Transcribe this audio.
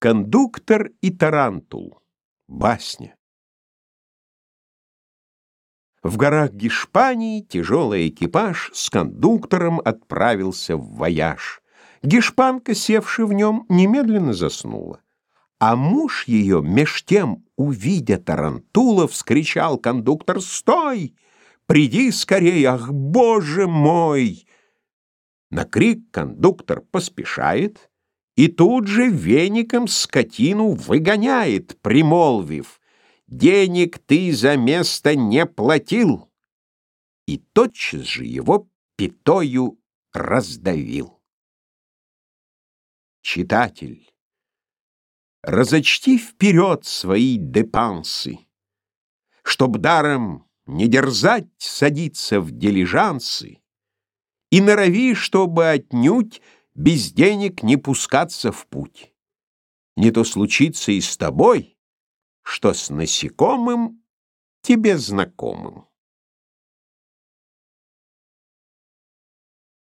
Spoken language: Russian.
Кондуктор и тарантул. Басня. В горах Гишпании тяжелый экипаж с кондуктором отправился в вояж. Гишпанка, севши в нем, немедленно заснула. А муж ее, меж тем, увидя тарантула, вскричал кондуктор «Стой! Приди скорей! Ах, боже мой!» На крик кондуктор поспешает, и тут же веником скотину выгоняет, примолвив, «Денег ты за место не платил!» И тотчас же его пятою раздавил. Читатель, разочти вперед свои депансы, Чтоб даром не дерзать садиться в дилижансы, И норови, чтобы отнюдь без денег не пускаться в путь. Не то случится и с тобой, что с насекомым тебе знакомым.